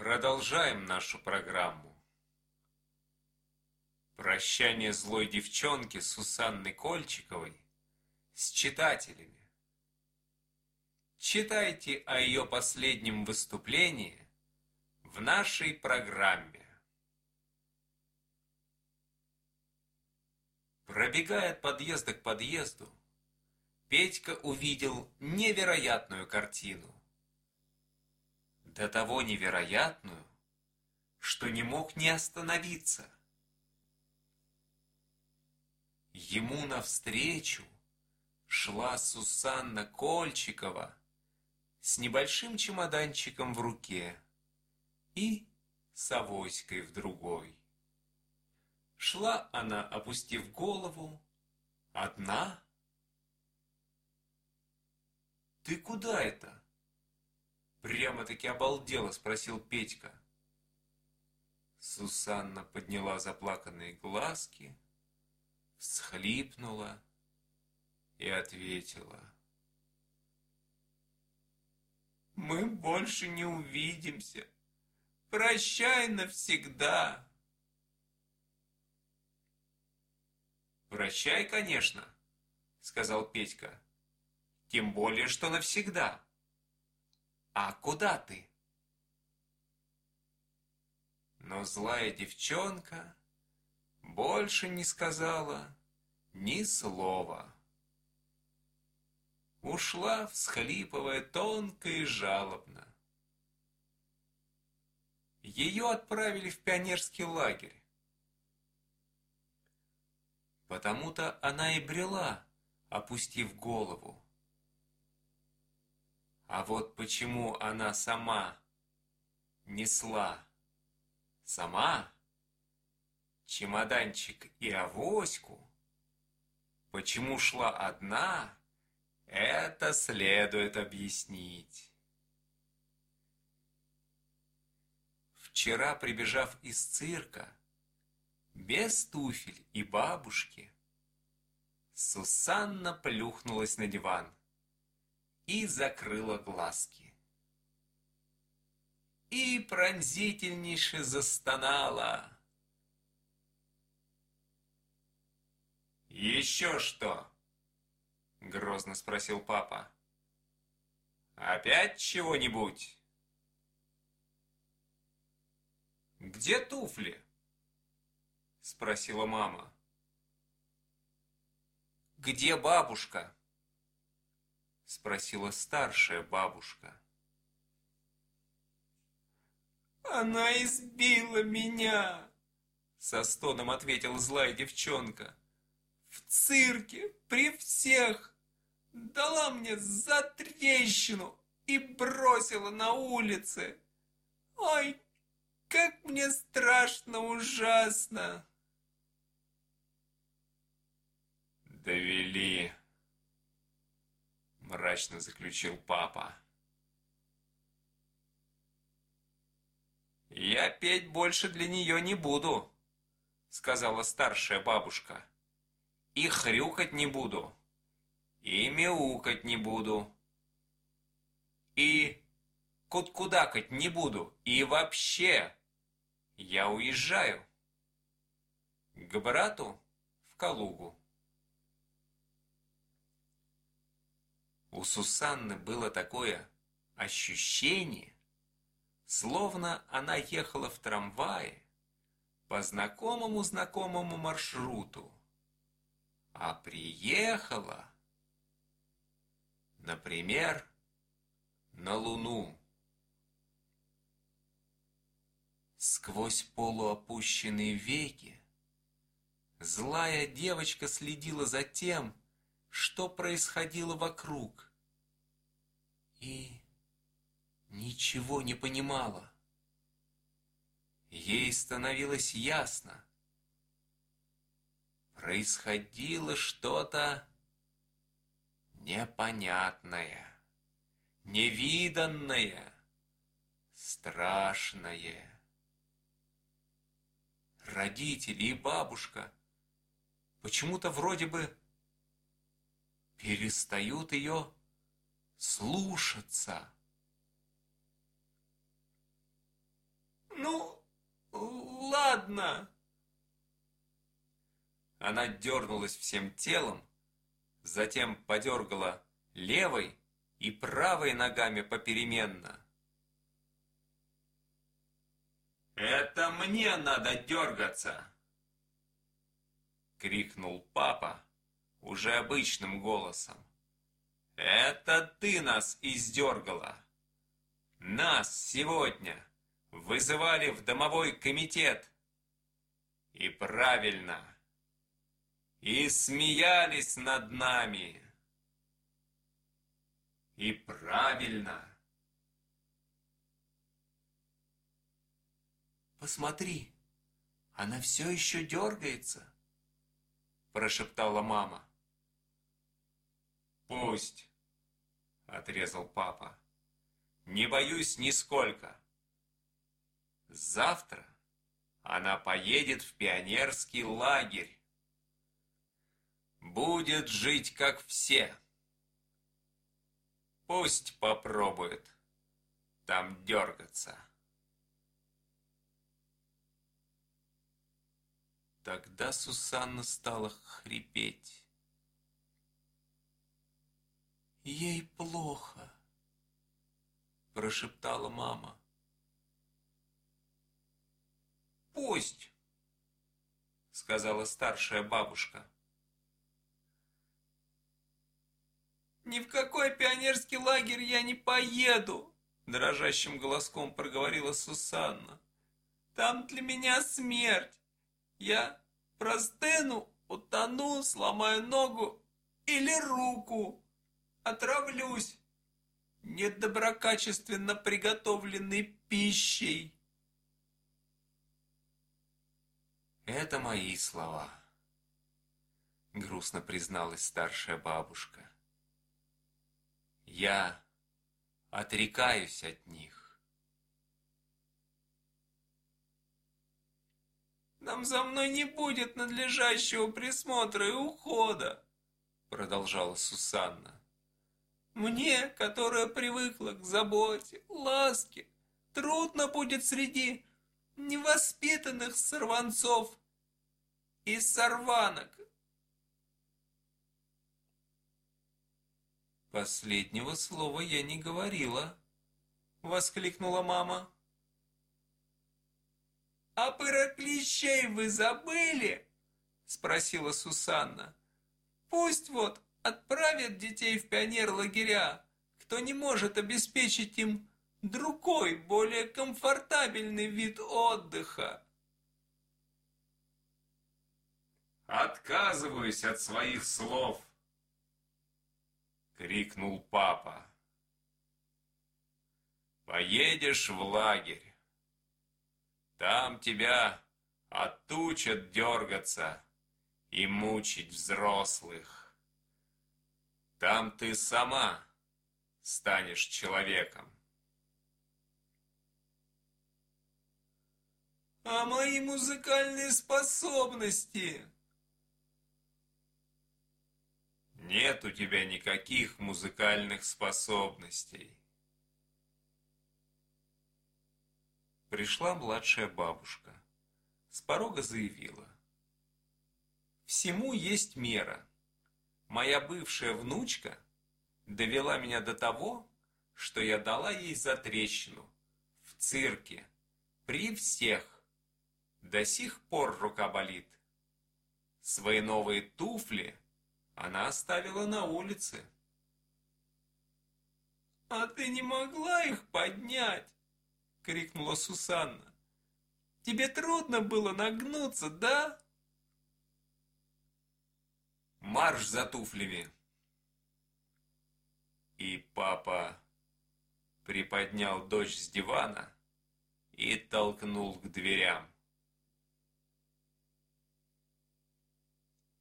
Продолжаем нашу программу. Прощание злой девчонки Сусанны Кольчиковой с читателями. Читайте о ее последнем выступлении в нашей программе. Пробегая от подъезда к подъезду, Петька увидел невероятную картину. До того невероятную, что не мог не остановиться. Ему навстречу шла Сусанна Кольчикова с небольшим чемоданчиком в руке и с авоськой в другой. Шла она, опустив голову, одна. «Ты куда это?» Прямо-таки обалдела, спросил Петька. Сусанна подняла заплаканные глазки, всхлипнула и ответила. Мы больше не увидимся. Прощай навсегда. Прощай, конечно, сказал Петька. Тем более, что навсегда. А куда ты? Но злая девчонка больше не сказала ни слова. Ушла, всхлипывая тонко и жалобно. Ее отправили в пионерский лагерь. Потому-то она и брела, опустив голову. А вот почему она сама несла, сама, чемоданчик и авоську, почему шла одна, это следует объяснить. Вчера, прибежав из цирка, без туфель и бабушки, Сусанна плюхнулась на диван и закрыла глазки. И пронзительнейше застонала. «Еще что?» — грозно спросил папа. «Опять чего-нибудь?» «Где туфли?» — спросила мама. «Где бабушка?» Спросила старшая бабушка. «Она избила меня!» Со стоном ответила злая девчонка. «В цирке, при всех! Дала мне за трещину и бросила на улице! Ой, как мне страшно ужасно!» «Довели!» Мрачно заключил папа. «Я петь больше для нее не буду», — сказала старшая бабушка. «И хрюкать не буду, и мяукать не буду, и куткудакать не буду, и вообще я уезжаю к брату в Калугу». У Сусанны было такое ощущение, словно она ехала в трамвае по знакомому-знакомому маршруту, а приехала, например, на Луну. Сквозь полуопущенные веки злая девочка следила за тем, что происходило вокруг. И ничего не понимала. Ей становилось ясно. Происходило что-то непонятное, невиданное, страшное. Родители и бабушка почему-то вроде бы перестают ее слушаться. Ну, ладно. Она дернулась всем телом, затем подергала левой и правой ногами попеременно. «Это мне надо дергаться!» — крикнул папа уже обычным голосом. «Это ты нас издергала! Нас сегодня вызывали в домовой комитет! И правильно!» И смеялись над нами. И правильно. Посмотри, она все еще дергается, прошептала мама. Пусть, отрезал папа. Не боюсь нисколько. Завтра она поедет в пионерский лагерь. Будет жить, как все. Пусть попробует там дергаться. Тогда Сусанна стала хрипеть. «Ей плохо», — прошептала мама. «Пусть», — сказала старшая бабушка. «Ни в какой пионерский лагерь я не поеду!» Дрожащим голоском проговорила Сусанна. «Там для меня смерть! Я простыну, утону, сломаю ногу или руку, отравлюсь недоброкачественно приготовленной пищей!» «Это мои слова», — грустно призналась старшая бабушка. Я отрекаюсь от них. Нам за мной не будет надлежащего присмотра и ухода, продолжала Сусанна. Мне, которая привыкла к заботе, ласке, трудно будет среди невоспитанных сорванцов и сорванок «Последнего слова я не говорила», — воскликнула мама. «А про клещей вы забыли?» — спросила Сусанна. «Пусть вот отправят детей в пионер-лагеря, кто не может обеспечить им другой, более комфортабельный вид отдыха». «Отказываюсь от своих слов», крикнул папа. Поедешь в лагерь. Там тебя отучат дергаться и мучить взрослых. Там ты сама станешь человеком. А мои музыкальные способности? Нет у тебя никаких музыкальных способностей. Пришла младшая бабушка. С порога заявила. Всему есть мера. Моя бывшая внучка довела меня до того, что я дала ей затрещину в цирке, при всех. До сих пор рука болит. Свои новые туфли она оставила на улице. «А ты не могла их поднять?» — крикнула Сусанна. «Тебе трудно было нагнуться, да?» «Марш за туфлями!» И папа приподнял дочь с дивана и толкнул к дверям.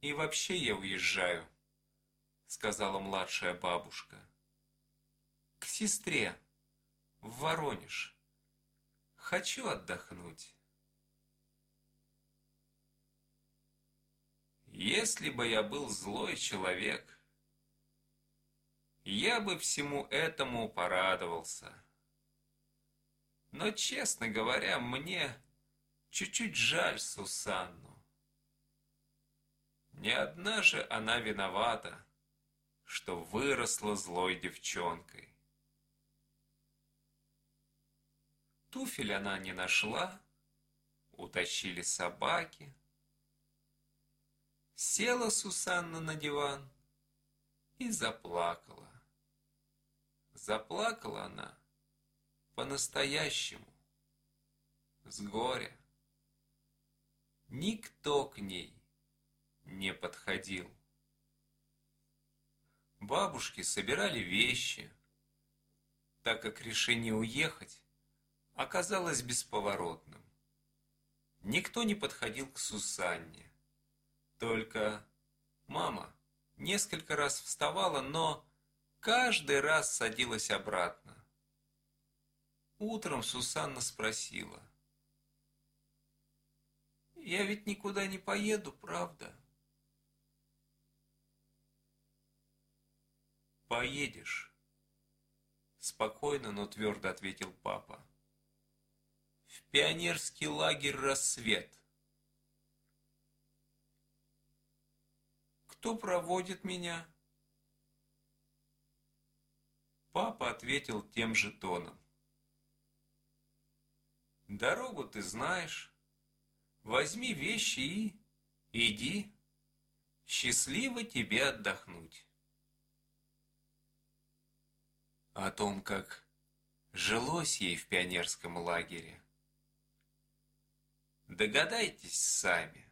И вообще я уезжаю, сказала младшая бабушка. К сестре, в Воронеж. Хочу отдохнуть. Если бы я был злой человек, я бы всему этому порадовался. Но, честно говоря, мне чуть-чуть жаль Сусанну. Не одна же она виновата, что выросла злой девчонкой. Туфель она не нашла, утащили собаки. Села Сусанна на диван и заплакала. Заплакала она по-настоящему, с горя. Никто к ней не подходил. Бабушки собирали вещи, так как решение уехать оказалось бесповоротным. Никто не подходил к Сусанне. Только мама несколько раз вставала, но каждый раз садилась обратно. Утром Сусанна спросила. «Я ведь никуда не поеду, правда?» «Поедешь», — спокойно, но твердо ответил папа в пионерский лагерь «Рассвет». «Кто проводит меня?» Папа ответил тем же тоном. «Дорогу ты знаешь. Возьми вещи и иди. Счастливо тебе отдохнуть». О том, как жилось ей в пионерском лагере, Догадайтесь сами.